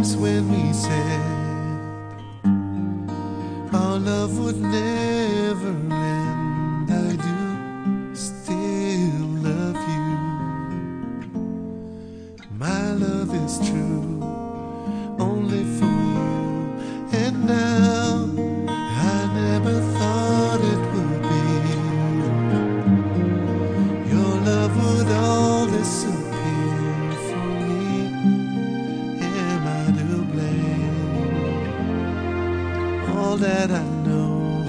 times when we said our love would never end. All that I know,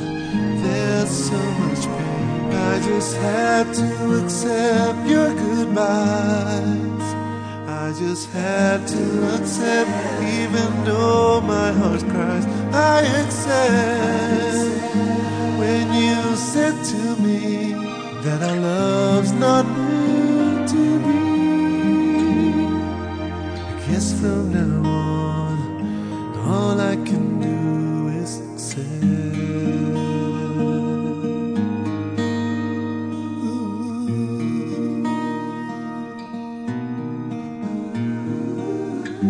there's so much pain. I just had to accept your goodbyes. I just had to accept, even though my heart cries. I accept when you said to me that our love's not meant to be. I guess from now on, all I can do All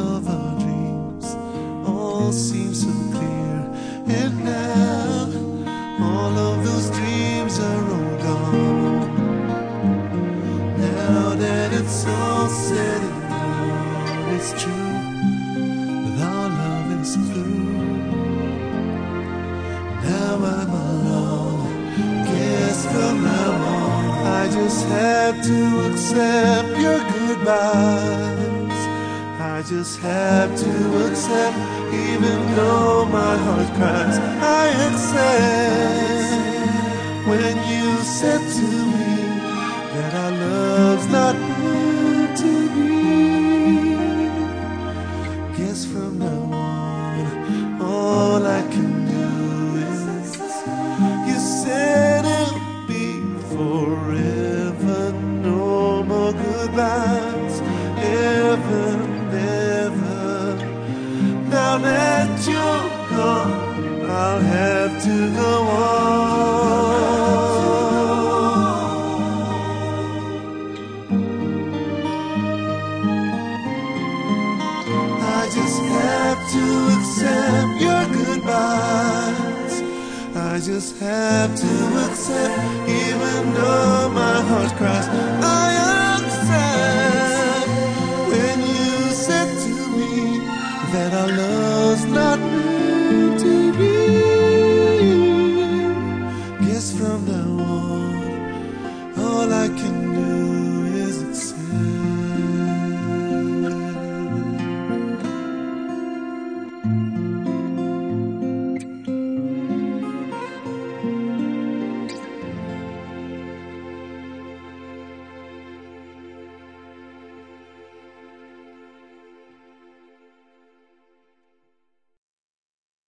of our dreams all seem so I just have to accept your goodbyes. I just have to accept, even though my heart cries. I accept when you said to me ever, never. Now that you're gone, I'll have to go on. I just have to accept your goodbyes. I just have to accept, even though my heart cries. I